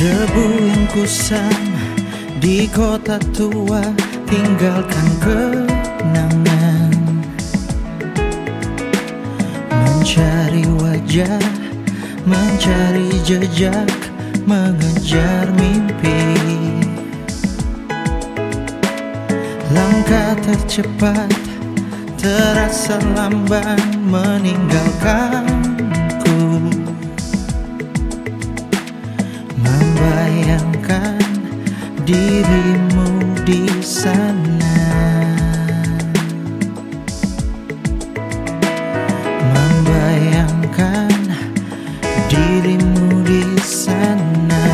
Debu yang kusam di kota tua tinggalkan kenangan. Mencari wajah, mencari jejak, mengejar mimpi. Langkah tercepat terasa lamban meninggalkanku Membayangkan dirimu di sana. Membayangkan dirimu di sana.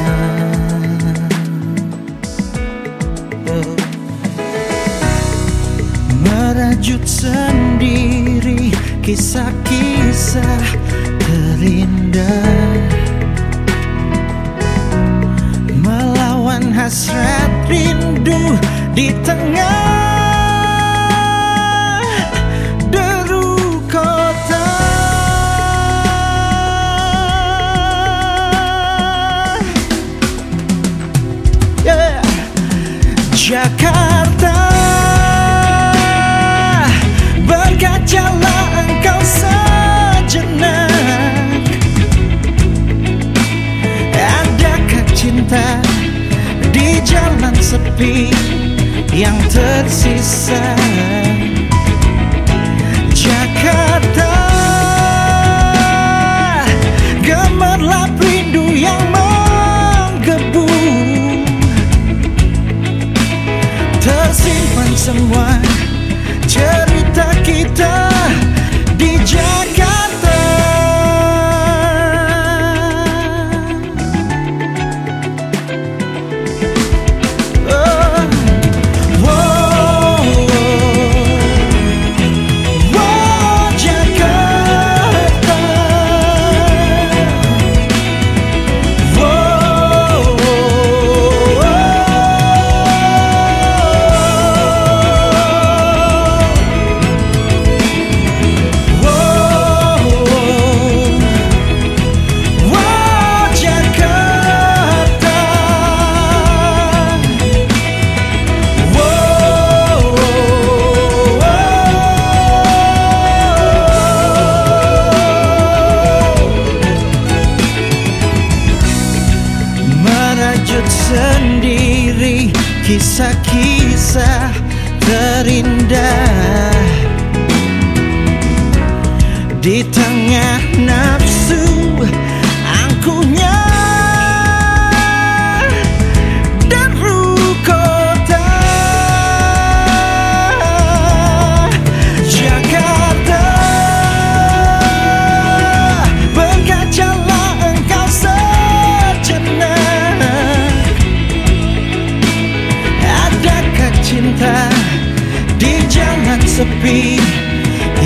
Oh. Merajut sendiri kisah-kisah terindah hasrat rindu di tengah deru kota. Jakarta sepi yang tersisa kisah-kisah terindah Di tengah nafsu angkuhnya cinta di jalan sepi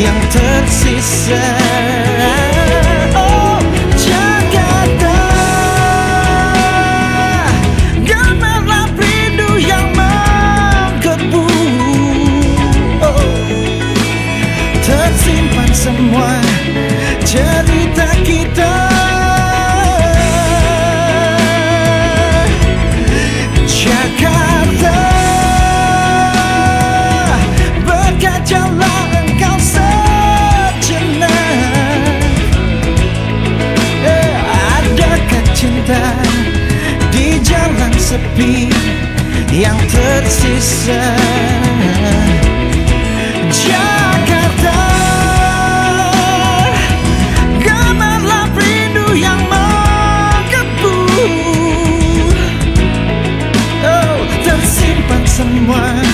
yang tersisa Someone.